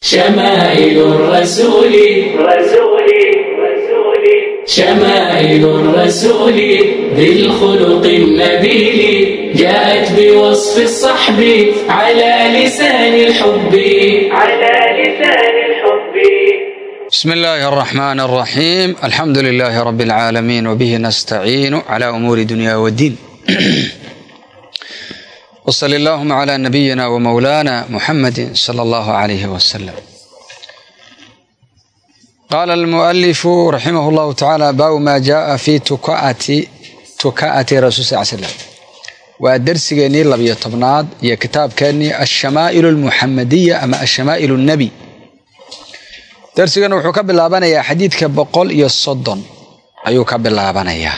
شمائل الرسول رسول رسول شمائل الرسول ذي النبيل جاءت بوصف الصحب على لسان الحب على لسان الحب بسم الله الرحمن الرحيم الحمد لله رب العالمين وبه نستعين على أمور دنيا والدين وصل اللهم على نبينا ومولانا محمد صلى الله عليه وسلم قال المؤلف رحمه الله تعالى باب ما جاء في تكاءة تكاءة رسول صلى الله عليه وسلم ودرسيني لبي تبناد يا كتاب كاني الشمائل المحمدية أما الشمائل النبي darsigana wuxuu ka bilaabanayaa xadiidka boqol iyo soddon ayuu ka bilaabanayaa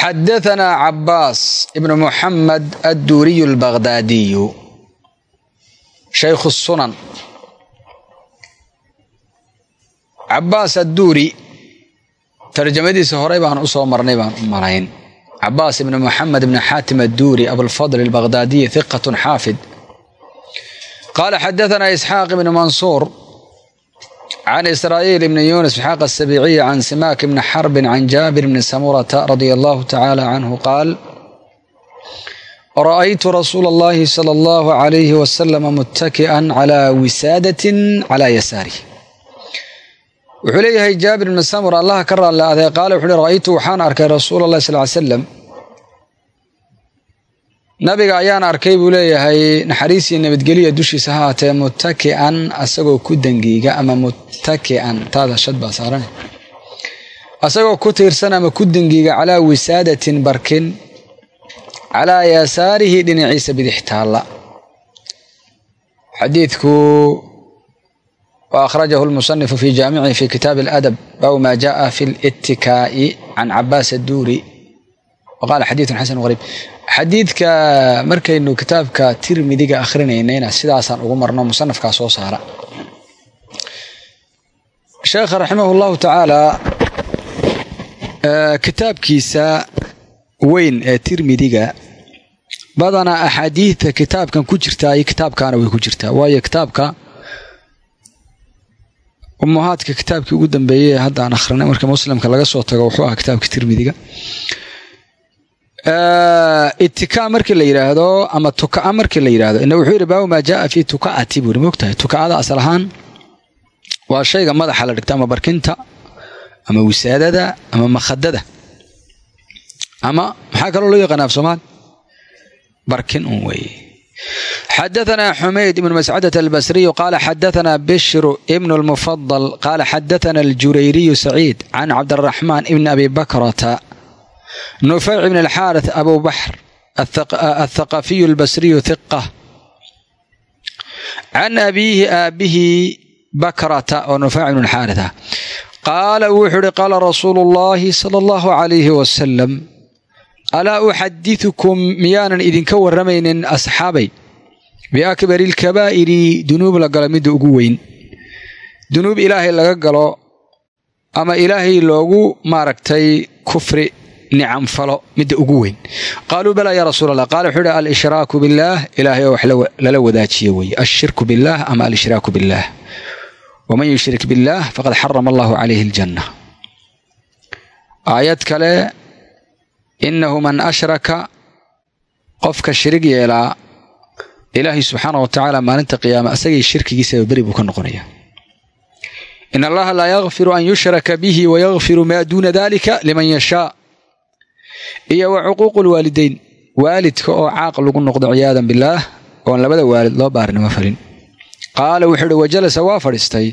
xadaanaa cabaas ibnu muxamed adduuriyu albaqhdaadiyu shaykhu sunan cabaas adduuri tarjamadiisa horay baan u soo marnay baan u marayn cabaas ibn muxamed ibn xatim adduuri abulfadl albaqhdaadiyi hiqat xaafid qaala xadaanaa isxaaq ibn mansuur can israa'iil ibni yuunus isxaaq asabiiciyi can simaak ibni xarbin can jaabir bni samurata radia allahu tacaala canhu qaal ra'aytu rasuula allahi sala allahu calayhi wasalama muttaki'an calaa wisaadatin calaa yasaarih wuxuu leeyahay jaabir bni samur allaha ka raalla aday qaale wuxu uhi ra'aytu waxaan arkay rasuula allahi sal ly slam nabiga ayaan arkay buu leeyahay naxariisii nabadgeliya dushiisa ha haatee muttaki'an asagoo ku dangiiga ama muttaki'an taada shad baa saaran asagoo ku tiirsan ama ku dangiiga calaa wisaadatin barkin calaa yasaarihi dhinaciisa bidix taalla. Xadiidku wa akhrajahu lmusanifu fi jaamicihi fi kitaabi aladab baabu ma jaءa fi littikaa'i can cabaas adduuri. Waqaala xadiidun xasanu qariib xadiidka markaynu kitaabka tirmidiga akhrinaynayna sidaasaan ugu marno musanafkaa soo saara. Sheekha raximah llahu tacaala kitaabkiisa weyn ee tirmidiga badanaa axaadiidta kitaabkan ku jirtaa iyo kitaabkaana way ku jirtaa waayo kitaabka ummahaadka kitaabkii ugu dambeeyey ee hadda aan akhrinay marka muslimka laga soo tago wuxuu ahaa kitaabka tirmidiga Uh, itika markii la yidhaahdo ama tukaa markii la yidhaahdo ina wuxuu yidhi baabu maa jaaa fi tukaati buuri mogtahay tukaada asal ahaan waa shayga madaxa la dhigta ama barkinta ama wisaadada ama makhadada ama maxaa kaloo loo yaqaana af soomaali? Barkin un weeye. Xadaanaa xumayd ibnu mascadata albasriyu qaala xadaanaa bishru ibnu lmufadal qaala xadaana aljurayriyu saciid can cabdiraxmaan ibni abi bakrata nufeyc ibn alxaaris abubaxr athaqafiyu albasriyu hiqa can abiihi aabbihii bakrata oo nufeyc ibn alxaaris ah qaala wuxuu uhi qaala rasuulu ullaahi sala allahu calayhi wasalam alaa uxadiukum miyaanan idinka warramaynin asxaabay biakbari alkabaa'iri dunuub la galo midda ugu weyn dunuub ilaahay laga galo ama ilaahay loogu maaragtay kufri nicam falo midda ugu weyn qaaluu balaa yaa rasuul allah qaala wuxuu ihi alshraaku billaah ilaahay oo wax lala wadaajiyo weeye ashirku billaah ama alshraaku billaah waman yushrik billaah faqad xarama allahu calayhi aljanna aayad kale inahu man ashraka qofka shirig yeelaa ilaahay subxaana wa tacaala maalinta qiyaama asagii shirkigiisaba beri buu ka noqonaya in allaha laa yakfiru an yushraka bihi wayakfiru maa duuna dalika liman yashaa iyo wa cuquuqu lwaalideyn waalidka oo caaq lagu noqdo ciyaadan bilaah oon labada waalid loo baarinimo farin qaala wuxuu uhi wajalasa waa fadhiistay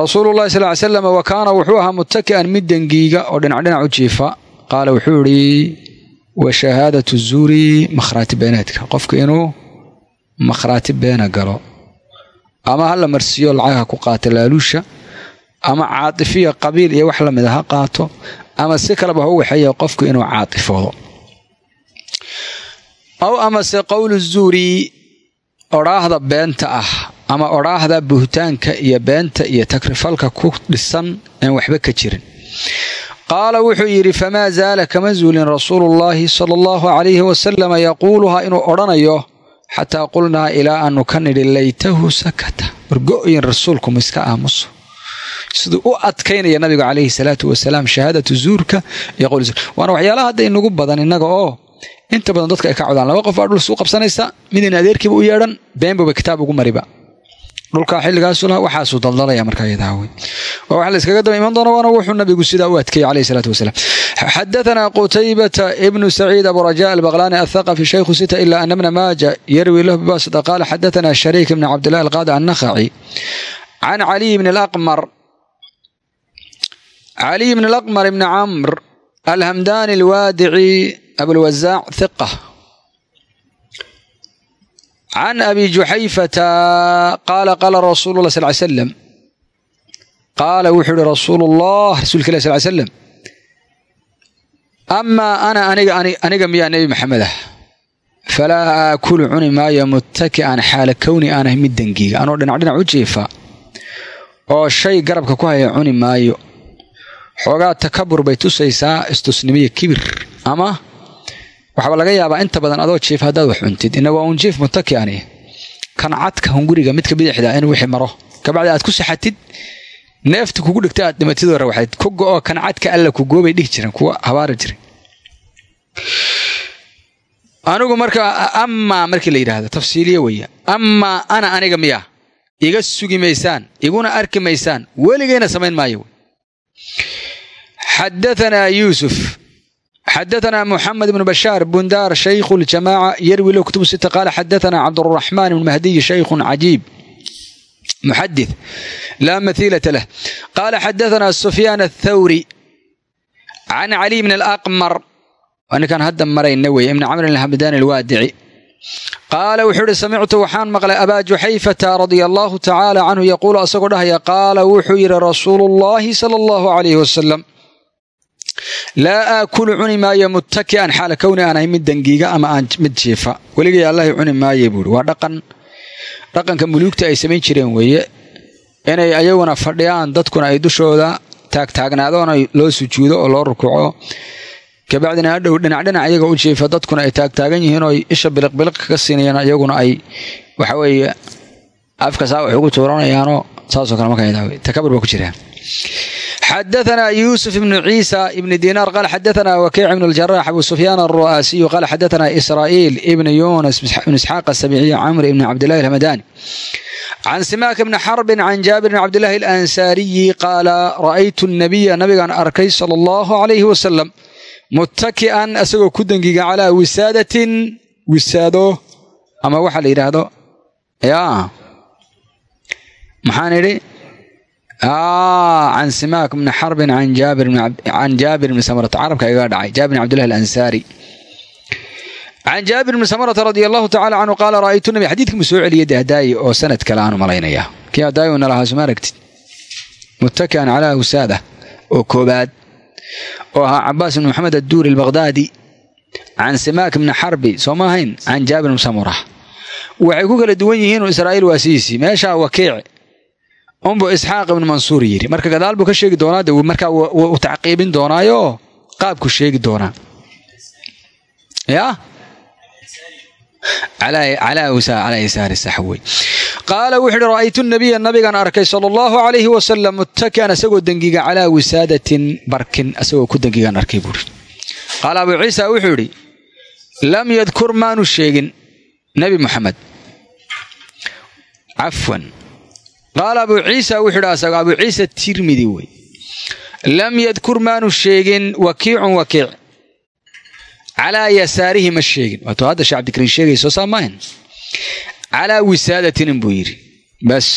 rasuulu llahi sal slam wa kaana wuxuu ahaa muttaki'an mid dengiiga oo dhinac dhinac u jiifa. Qaala wuxuu idhi wa shahaadatu zuuri makhraati beeneedka qofku inuu makhraati beena galo ama ha la marsiiyo lacagha ku qaata laaluusha ama caatifiya qabiil iyo wax la mid a ha qaato ama si kaleba ha u waxeeya qofku inuu caatifoodo aw amase qowlu zuuri odhaahda beenta ah ama odhaahda buhtaanka iyo beenta iyo takrifalka ku dhisan aan waxba ka jirin. Qaala wuxuu yidhi famaa zaala kama zuulin rasuulu llaahi sala allahu calayhi wasalama yaquuluhaa inuu odhanayo xataa qulnaa ilaa aanu ka nidhi laytahu sakata. Wargo-yin rasuulku ma iska aamuso siduu u adkaynaya nabigu calayhi salaatu wasalaam shahaadatu zuurka iyo qowl zuur. Waana waxyaalaha hadda inagu badan innaga oo inta badan dadka ay ka codaan laba qof baa dhul suu qabsanaysa midin adeerkiiba u yeedhan beenbuba kitaab ugu mariba. Dhulkaa xilligaasu waxaasuu daldalaya markaa iyadaa wey waa wax la iskaga daba iman doona waana wuxuu nabigu sidaa u adkeeyey calayhi salaatu wasalaam. Xadathana qutaybata ibnu saciid abu raja albaqlani athaqafi shaykhu sita ila ana bna maaja yarwi lahu bibasita qaala xadathana shariik ibni cabdillahi alqaadi annakhaci can caliy bni alaqmar caliy bni alaqmar ibni camr alhamdani alwaadici abulwazaac thiqa can abi juxayfata qaala qaala rasuulu lah sal ly slam qaala wuxuu ihi rasuulu llah rasuulka ilah sal ly slam amaa ana aniga miyaa nebi maxamed ah falaa aakulu cuni maayo muttaki'an xaala kowni aanahay mid dangiiga anoo dhinac dhinac u jiifa oo shay garabka ku haya cuni maayo xoogaa takabur bay tusaysaa istusnimiyo kibir. Ama waxaaba laga yaabaa inta badan adoo jiif haddaad wax cuntid. Ina waa un jiif muttaki ani. Kan cadka hunguriga midka bidixda in wixii maro. Kabacdi aad ku saxatid neefta kugu dhigta aad dhimatid hore waxayd ku go-oo kan cadka alla ku goobay dhihi jireen kuwa habaari jiray anigu marka amaa markii la yidhaahdo tafsiiliye weeye amaa ana aniga miya iga sugi maysaan iguna arki maysaan weligayna samayn maayo xadaanaa yuusuf xadaanaa muxamed bnu bashaar bundaar shaykhu ljamaaca yarwi lo kutubu sita qaala xadaanaa cabduraxmaan bnu mahdiy shaykhun cajiib muxadid laa maiilata lah qaala xadaanaa sufyaan athawri can caliy bn alaqmar waa ninkaan hadda marayna weeye ibni camrin alhamdani alwaadici qaala wuxuu ihi samictu waxaan maqlay abaa juxayfata radia allaahu tacaala canhu yaquulu asagoo dhahaya qaala wuxuu yidhi rasuulu ullaahi sala allahu calayh wasalam laa aakulu cuni maayo muttaki'an xaala kowni aan ahay mid dangiiga ama aan mid jiifa. Weligay allahay cuni maaye buuhi waa dhaqan. Dhaqanka muluugta ay samayn jireen weeye. Inay ayaguna fadhiyaan dadkuna ay dushooda taagtaagnaadona loo sujuudo oo loo rukuuco kabacdina hadhow dhinac iyaga u jiifa dadkuna ay taagtaagan yihiin oo isha biliqbiliq kaga siinayaan iyaguna ay waxa weeye afka saa wax ugu tuuranayaanoo saasoo kale markaa takabur baa ku jiraan xadaanaa yuusuf ibnu ciisa ibni diinaar qaal xadaanaa wakiic ibn ljarax abu sufyaan aru'aasiyu qaal xadaanaa israa'iil ibni yuunas ibn isxaaq asabiciy camr ibni cabdillahi alhamadani can simaak ibni xarbin can jaabir bn cabdillahi alansaariyi qaala ra'aytu nabiya nabigaan arkay sala allahu calayhi wasalam muttaki'an asagoo ku dengiga calaa wisaadatin wisaado ama waxaa la yidhaahdo yaa maxaan idhi can simaak bni xarbin can jaabir bni samrata carabka igaga dhacay jaabir bn cabdillahi alansaari can jaabir bni samrata radia allahu tacala canhu qaala ra'aytu nabi xadiidka mu soo celiyay dahdaayi oo sanad kale aanu malaynaya kii hadaayi una lahaa suma aragtid muttaki'an calaa wisaada oo koobaad oo ahaa cabaas bni maxamed adduuri albaqhdaadi can simaak bni xarbi soo ma ahayn can jaabir bni samura waxay ku kala duwan yihiin israa'iil waa sidiisii meeshaa wakiic unbu isxaaq ibnu mansuur yidhi. Marka gadaal buu ka sheegi doonaa de markaa u tacqiibin doonaayo? Qaabku sheegi doonaa ya? Qaala wuxu uhi ra'aytu nabiya nabigan arkay sala allahu calayhi wasalam muttaki'an asagoo dengiga calaa wisaadatin barkin asagoo ku dengigan arkay buuri qaala abuu ciisa wuxuu idhi lam yadkur maanu sheegin nebi muxamed cafwan qaala abuu ciisa wuxuu idhi asago abuu ciisa tirmidi wey lam yadkur maanu sheegin wakiicun wakiic calaa yasaarihi ma sheegin waatuu hadda shee cabdikariin sheegayso saa maahan calaa wisaadatin buu yidhi bas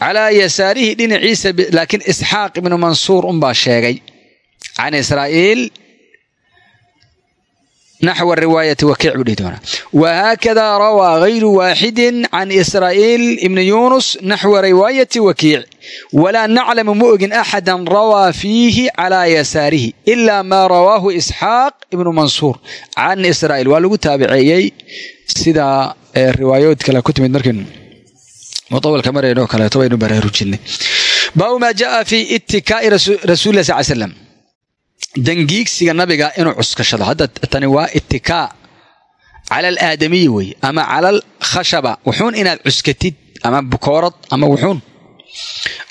calaa yasaarihi dhinaciisa laakiin isxaaq ibnu mansuur unbaa sheegay can israa'iil naxwa riwaayati wakiic buu dhihi doonaa wahaakada rawaa gayru waaxidin can israa'iil ibni yuunus naxwa riwaayati wakiic walaa naclamu ma ogin axadan rawaa fiihi calaa yasaarihi ilaa maa rawaahu isxaaq ibnu mansuur can israa'iil waa lagu taabiceeyey sida riwaayood kale ku timid markaynu mutawalka marayno kaleeto baynu baraarujinay baabu maa jaa fi itikaa'i rasuulilah sal slam dangiigsiga nabiga inuu cuskashado. Hadda tani waa itikaa cala alaadamiyi weeye ama cala alkhashaba wuxuun inaad cuskatid ama bukoorad ama wuxuun.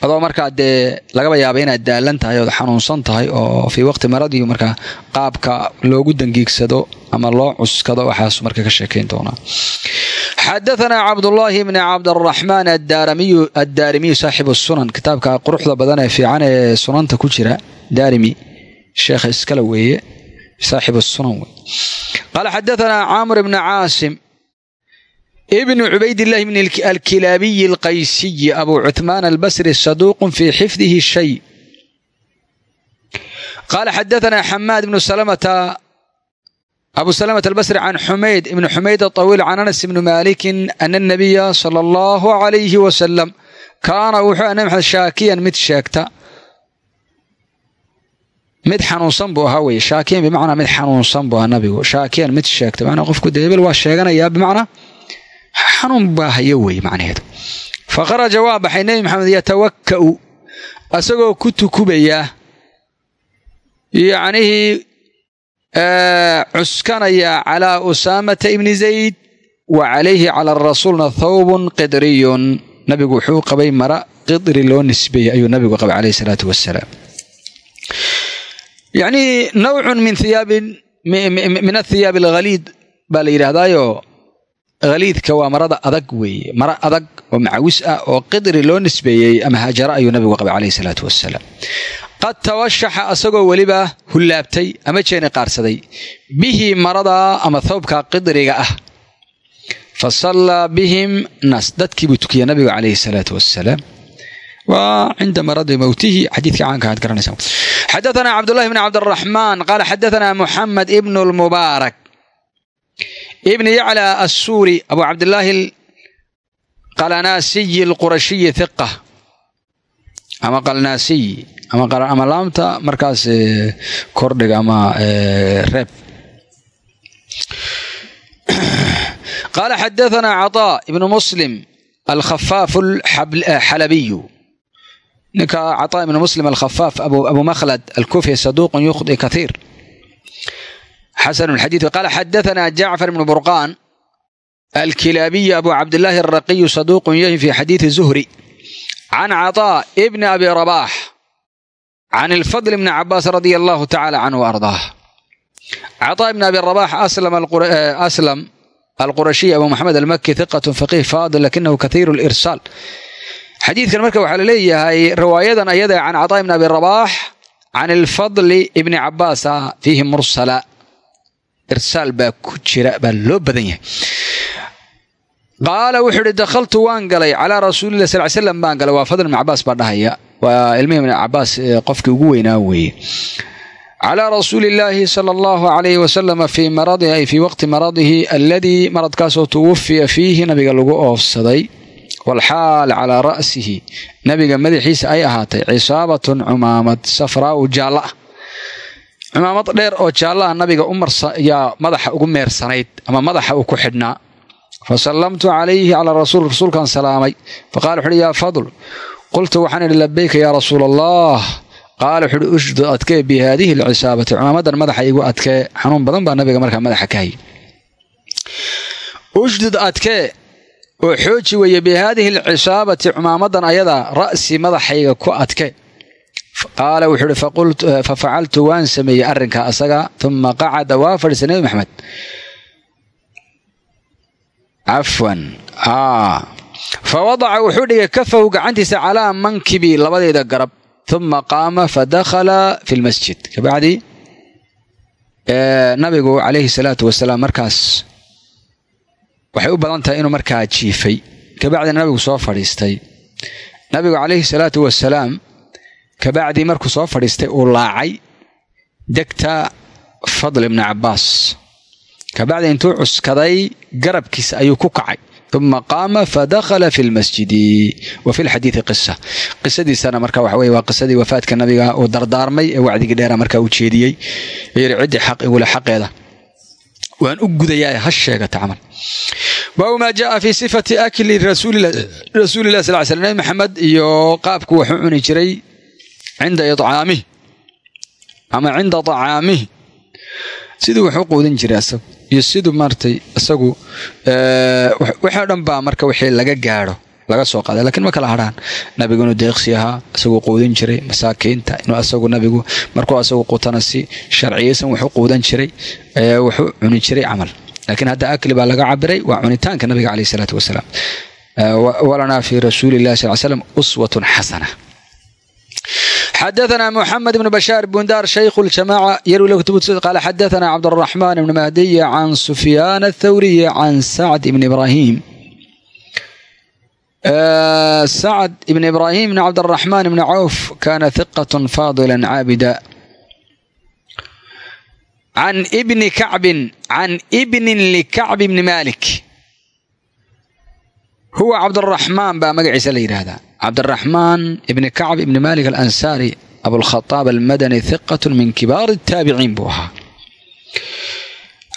Adoo markaa dee lagaba yaaba inaad daalan tahay ood xanuunsan tahay oo fii waqti maradii markaa qaabka loogu dangiigsado ama loo cuskado waxaas marka ka sheekayn doonaa. Xadaanaa cabdullaahi bni cabdaraxmaan addaarimiyu saaxibu sunan. Kitaabka quruxda badan ee fiican ee sunanta ku jira daarimi sheekha iskale weeye saaxibu sunan wey qaala xadaanaa caamur ibni caasim ibn cubaydillahi bn alkilaabiyi alqaysiyi abuu cuhmaan albasri saduuqun fii xifdihi shay. Qaala xadaanaa xamaad ibnu salamata abu salamata albasri can xumayd ibn xumayd atawiil can anas ibni maalikin ana anabiya sala allahu calayhi wasalam kaana wuxuu anamxa shaakiyan mid sheegta mid xanuunsan buu ahaa weye shaakiyan bimacnaa mid xanuunsan buu ahaa nabigu. Shaakiyan mid sheegta manaa qofku dee hebel waa sheeganayaa bimacnaa? Xanuun baa hayo weye macnaheedu. Fakharaja waa baxay. Nebi maxamed yatawakka'u asagoo ku tukubaya yacnihii cuskanaya calaa usaamata ibni zayd wa calayhi cala rasuulna thawbun qidriyun. Nabigu wuxuu qabay mara qidri loo nisbeeyey ayuu nabigu qabay calayhi salaatu wasalaam yacnii nawcun min hiyaabin min athiyaabi alghaliid baa la yidhaahdaayo. Haliidka waa marada adag weeye mara adag oo macawis ah oo qidri loo nisbeeyey ama haajara ayuu nabigu qabay calayhi salaatu wasalaam qad tawashaxa asagoo weliba hullaabtay ama jeeni qaarsaday bihi maradaa ama thawbka qidriga ah. Fa sallaa bihim nas dadkii buu tukiyey nabigu calayhi salaatu wasalaam waa cinda maradi mowtihi xadiidkii caanka aad garanaysa xadaanaa cabdullahi bni cabdiraxmaan qaala xadaanaa muxamed ibnu lmubaarak ibni yacla assuuri abu cabdillaahi qalanaasiyi alqurashiyi hiqa ama qalnaasiy ama laamta markaas kordhiga ama reeb qaala xadaanaa caطaa ibnu muslim alkhafaaf xalabiyu ninka cataa ibn muslim alkhafaaf abu makhlad alkufi saduuqun yuqdi kaiir xasan xadii qaala xadaana jacfar ibnu burqaan alkilaabiy abu cabdilaahi araqiyu saduuqun yahi fi xadiidi zuhri can cataa ibni abi rabaax can ilfadl ibni cabaas radia allahu tacala canhu ardaah cataa ibn abi rabaax aslam alqurashiy abu maxamed almaki hiqat faqih faadil lakinahu kaiir lirsaal xadiidkan marka waxaa la leeyahay riwaayadan ayada can caطaa ibni abi rabax can ilfadli ibni cabaasa fiihi mursala. Irsaal baa ku jira baa loo badan yahay. Qaala wuxuu ihi dakhaltu waan galay calaa rasuulilah sal ly slam baan galay. Waa fadl ibn cabaas baa dhahaya. Waa ilmihii ibn cabaas qofkii ugu weynaa weeye. Calaa rasuuli illaahi sala allahu alayhi wasalama fii maradihi ay fii waqti maradihi aladii maradkaasoo tuwafiya fiihi nabiga lagu oofsaday walxaal calaa ra'sihi nabiga madaxiisa ay ahaatay cisaabatun cumaamad safraau jaalla ah cumaamad dheer oo jaallaha nabiga umaryaa madaxa ugu meersanayd ama madaxa uu ku xidhnaa fasallamtu calayhi calaa rasuul rasuulkan salaamay faqala wuxu uhi yaa fadl qultu waxaan idhi labayka yaa rasuula allah qaala wuxu uhi ushdud adkee bi haadihi alcisaabati cumaamadan madaxa igu adkee xanuun badan baa nabiga markaa madaxa ka hayay ushdud adkee oo xooji weeye bi haadihi alcisaabati cumaamadan ayada ra'si madaxayga ku adke qaala wuxuu uhi fafacaltu waan sameeyey arrinka asaga uma qacada waa fadhiisa nebi maxamed. Cafwan fa wadaca wuxuu dhigay kafahu gacantiisa calaa mankibi labadeeda garab uma qaama fadakhala fi lmasjid kabacdi nabigu calayhi salaatu wasalaam markaas waxay u badan tahay inuu markaa jiifay. Kabacdina nabigu soo fadhiistay. Nabigu calayhi salaatu wasalaam kabacdii markuu soo fadhiistay uu laacay degta fadl ibni cabaas kabacdi intuu cuskaday garabkiisa ayuu ku kacay. Uma qaama fadakhala fi lmasjidi wa fi lxadiidi qisa qisadiisana marka waxa weye waa qisadii wafaadka nabiga uu dardaarmay ee wacdigii dheera markaa uu jeediyey. Yiri ciddii xaq igule xaqeeda waan u gudayaa ha sheegata camal. Baabu maa jaa fi sifati akli rasuulilah sal sl nabi maxamed iyo qaabku waxu cuni jiray cinda icaamihi ama cinda acaamihi siduu wax u quudin jiray asagu iyo siduu maaratay isagu waxoo dhan baa marka wixii laga gaadho laga soo qaaday lakiin ma kala hadhaan nabigu inuu deeqsi ahaa isaguu quudin jiray masaakiinta inuu asagu nabigu markuu asagu qutana si sharciyaysan wuxu quudan jiray wuxuu cuni jiray camal laakiin hadda akli baa laga cabiray waa cunitaanka nabiga caleyh isalaatu wasalaam walanaa fi rasuuli illahi sal slam uswatun xasana xadaثna mxamed bn bashaar bundar shaykhu اljamaca yarwi lahu kutub qala xadaثna cabdالraxman bn mahdiy can sufyaan aلthawriy can sacd bn ibrahim sacd ibn ibrahim bn cabdiraxmaan ibn cawf kana hiqat faadila caabida can ibni kacbin can ibnin likacb bni malik huwa cabdiraxmaan baa magaciisa la yidhaahdaa cabdiraxmaan ibni kacb ibni malik alansaari abulkhaaab almadani hiqat min kibaar taabiciin buu ahaa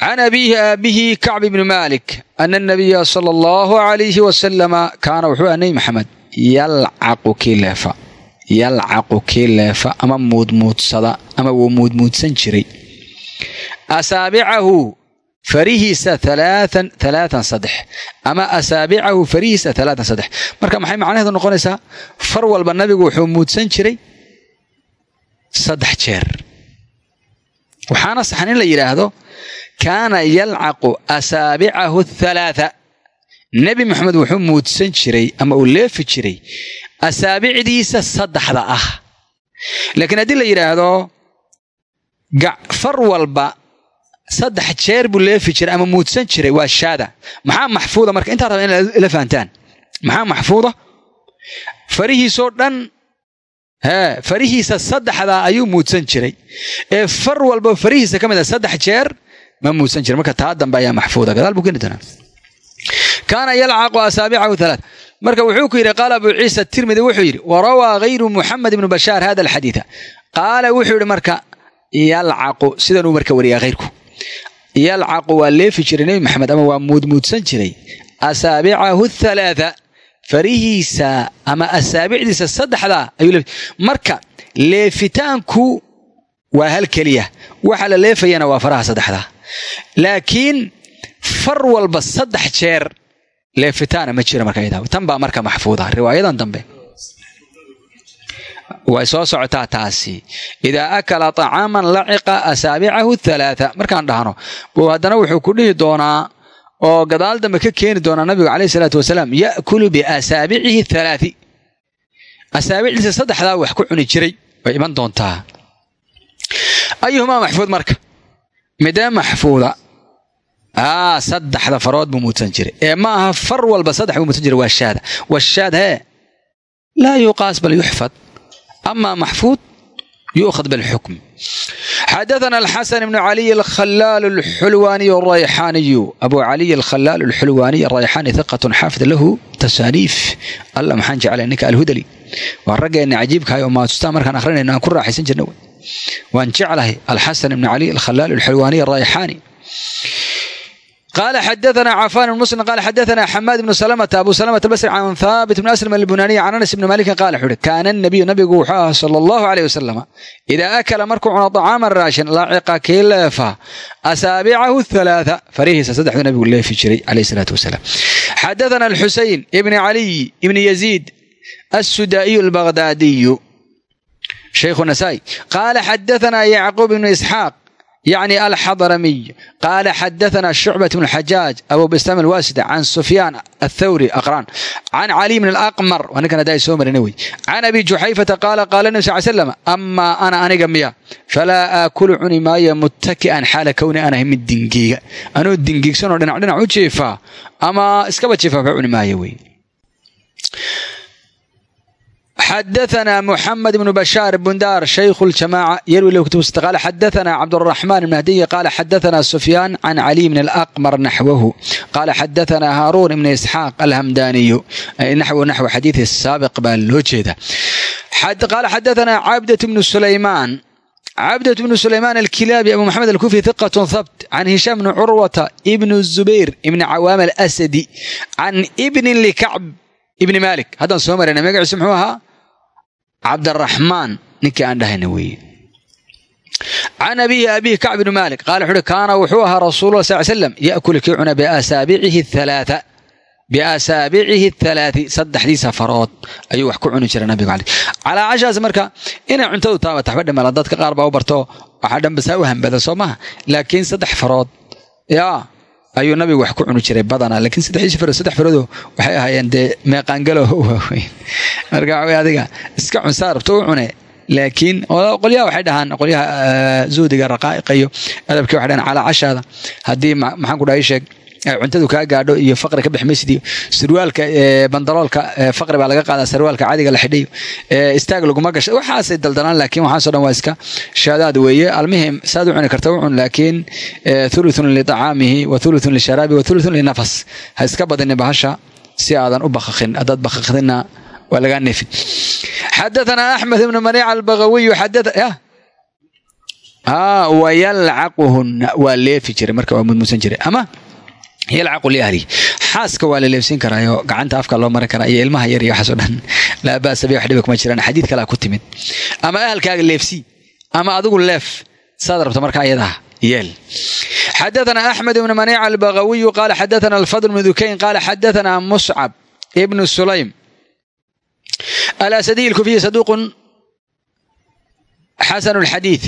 can abiihi aabbihi kacb ibni maalik ana anabiya sala allahu alayhi wasalama kaana wuxuu aha nebi maxamed yalcaqu kii leefa yalcaqu kii leefa ama muudmuudsada ama wuu muudmuudsan jiray asaabicahu farihiisa alaaan alaaan saddex ama asaabicahu farihiisa alaatan saddex marka maxay macnaheedu noqonaysaa far walba nabigu wuxuu muudsan jiray saddex jeer waxaana saxan in la yidhaahdo kaana yalcaqu asaabicahu halaaa nebi moxamed wuxuu muudsan jiray ama uu leefi jiray asaabicdiisa saddexda ah. Laakiin haddii la yidhaahdo far walba saddex jeer buu leefi jiray ama muudsan jiray waa shaada. Maxaa maxfuuda marka? Intaa raba in ila fahantaan. Maxaa maxfuuda? Farihiisoo dhan farihiisa saddexdaa ayuu muudsan jiray. Ee far walba farihiisa ka mid a saddex jeer ma muudsan jiray marka taa dambe ayaa maxfuuda. Gadaal buu keeni doonaa. Kaana yalcaqu asaabicahu alaat marka wuxuu ku yidhi qaala abu ciisa tirmidi wuxuu yidhi warawaa hayru muxamed ibnu bashaar hada alxadiida qaala wuxuu yidhi marka yalcaqu sidanuu marka wariyaa hayrku yalcaqu waa leefi jiray nebi maxamed ama waa muudmuudsan jiray. Asaabicahu halaaa farihiisa ama asaabicdiisa saddexdaa ayuu marka leefitaanku waa hal keliya. Waxa la leefayana waa faraha saddexdaa laakiin far walba saddex jeer leefitaana ma jira marka tan baa marka maxfuuda. Riwaayadan dambe. Way soo socotaa taasi. Idaa akala طacaaman laciqa asaabicahu halaaa markaan dhahno buu haddana wuxuu ku dhihi doonaa oo gadaal dambe ka keeni doonaa nabigu caleyh isalaatu wasalaam ya'kulu biasaabicihi halaai asaabicdiisa saddexdaa wax ku cuni jiray. Way iman doontaa. Ayuhumaa maxfuud marka midee maxfuuda aa saddexda farood buu muudsan jiray. Ee ma aha far walba saddex buu muudsan jiray waa shaada. Washaad hee laa yuqaas bal yuxfad. Ama maxfuud yuukhad bilxukm xadaثna alxasan bnu caliy alkhalaal alxulwaaniy arayxaaniyu abu caliy alkhalaal alxulwaaniy arayxaani hiqat xaafid lahu tasaaniif alla maxaan jeclay ninka alhudali. Waa raggeenna cajiibkahay oo maatustaan markaan akhrinayno aan ku raaxaysan jirna wey waan jeclahay alxasan ibn cali alkhalaal alxulwaaniy arayxaani qal xadana cafan ibn muslim qal xadana xamaad ibnu salmta abu salmata basri can haabit bn aslam albunaniy can anas ibni malikin qala wuxu uhi kaana nabiyu nabigu wuxuu ahaa sala allahu alayh wasalam idaa akala markuu cuno dacaaman raashin laaciqa kii leefa asaabicahu halaaa farihiisa saddexdu nabigu leefi jiray alayh salaatu wasalaam xadana alxusein ibni caliy ibni yaziid assudaaiyu albagdaadiyu shaykhu nasaai qaala xadaanaa yacquub ibnu isxaaq yacni alxadramiy qaala xadaanaa shucbat bnu xajaaj abu bistaam alwaasida can sufyaan athawri aqraan can caliy bn alaqmar waa ninkan hadda ay soo marina wey can abi juxayfata qaala qaala nebi sal l slam amaa ana aniga miya falaa aakulu cuni maayo muttaki'an xaala kowni aan ahay mid dingiiga anuu dingiigsanoo dhinac dhinac u jiifaa ama iskaba jiifa waxba cuni maayo wey محمد بن بشار بن دار شيخ الجماعة يروي له كتب قال حدثنا عبد الرحمن المهدي قال حدثنا سفيان عن علي بن الأقمر نحوه قال حدثنا هارون بن إسحاق الهمداني نحو نحو حديث السابق بالوجه حد قال حدثنا عبدة بن سليمان عبدة بن سليمان الكلابي أبو محمد الكوفي ثقة ثبت عن هشام بن عروة ابن الزبير ابن عوام الأسدي عن ابن لكعب ابن مالك هذا سومر أنا ما سمحوها cabdaraxmaan ninkii aan dhahayna weeye can abihi abihi kacb bni maalik qaala wuxuu uhi kaana wuxuu ahaa rasuulullah sal slam ya'kulu kii cuna biasaabicihi halaaa biasaabicihi halaati saddexdiisa farood ayuu wax ku cuni jira nabigu caleyh calaa cashaas marka inay cuntadu taaba taxba dhimala dadka qaar baa u barto waxaa dhanbasaa u hambada soo maha laakiin saddex farood yaa ayuu nabigu wax ku cuni jiray badanaa laakiin saddexdiisa farood saddex faroodoo waxay ahaayeen dee meeqaangalo waaweyn. Marka waxawey adiga iska cunsaa rabto u cune laakiin qolyaha waxay dhahaan qolyaha zuhdiga raqaa'iqa iyo adabkii waxay dhahaan calaa cashaada. Haddii maxaan ku dhahay sheeg cuntadu kaa gaadho iyo faqri ka bixmaysid iyo sarwaalka bandaloolka faqri baa laga qaadaa sarwaalka caadiga la xidhayo istaag laguma gasha waxaasay daldalaan laakiin waxaasoo dhan waa iska shaadaad weeye. Almihim saad u cuni karta u cun laakiin thuluthun liطacaamihi wa thuluthun lisharaabi wa thuluthun linafas ha iska badinin bahasha si aadan u bakaqin haddaad bakaqdina waa lagaa neefin. Xadaثana axmed ibnu maniic albagawiyu xadaa wayalcaquhuna waa leefi jiray marka waa mudmuusan jiray. Ama yalcaqu liahli. Xaaska waa la leebsan karaayo gacanta afka loo marin karaa iyo ilmaha yar iyo waxaasoo dhan. Laa baasa bi wax dhiba kuma jiraan xadiid kalea ku timid. Ama ahalkaaga leefsi ama adigu leef saad rabto marka ayadaa yeel. Xadaana axmed ibnu maniic albagawiyu qaala xadaana alfadl bnu dukayn qaala xadaana muscab ibnu sulaym. Alasadiy lkufiyi saduuqun xasanu lxadiid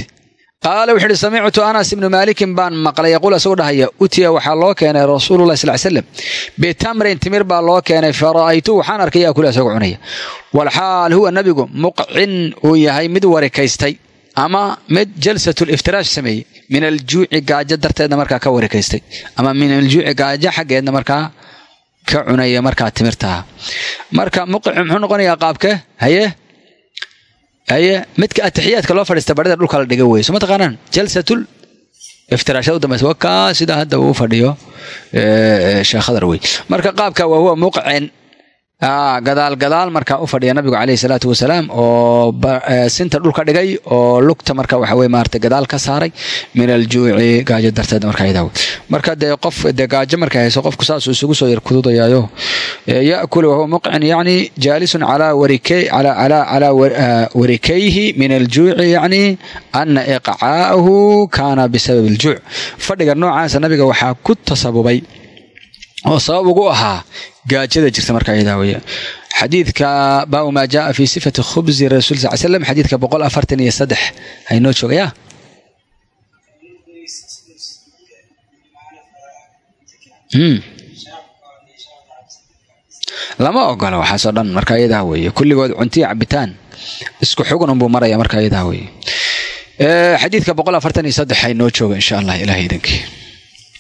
qaala wuxu uhi samictu anas ibnu maalikin baan maqlay yaquul isagoo dhahaya utiya waxaa loo keenay rasuululah sal slam bitamrin timir baa loo keenay fara'aytu waxaan arkay yaakula isagoo cunaya. Walxaal huwa nabigu muqcin uu yahay mid warikaystay ama mid jalsat liftiraash sameeyey. Min aljuuci gaajo darteedna markaa ka warikaystay ama min aljuuci gaajo xaggeedna markaa ka cunaya markaa timirtaa marka muqci muxuu noqonayaa qaabke haye haye midka atixiyaadka loo fadhiista barida dhulka la dhiga weye soo ma taqaanaan? Jalsatul iftiraashada u dambaysa waa kaa sida hadda uu fadhiyo sheekh khadar wey marka qaabka waa huwa muqcin gadaal gadaal markaa u fadhiya nabigu caleyhi salaatu wasalaam oo sinta dhulka dhigay oo lugta marka waxa maarata gadaal ka saaray min aljuuci gaajo darteed marka ayadaa wey marka dee qof dee gaajo markay hayso qofku saasuu isugu soo yar kududayaayo. Ya'kulu wahuwa muqcin yacni jaalisun calaa calaa warikayhi min aljuuci yacni ana iqcaa'ahu kaana bisabab aljuuc. Fadhiga noocaasa nabiga waxaa ku tasabubay oo sabab ugu ahaa gaajada jirta marka ayadaa weeye. Xadiidka baabu maa jaa fi sifati khubzi rasul sal slam xadiidka boqol afartan iyo saddex. Haynoo joogaya lama ogola waxaasoo dhan marka ayadaa weeye. Kulligood cuntiya cabitaan isku xugun unbuu maraya marka ayadaa weeye. Xadiidka boqol afartan iyo saddex haynoo jooga insha allah ilahay idankii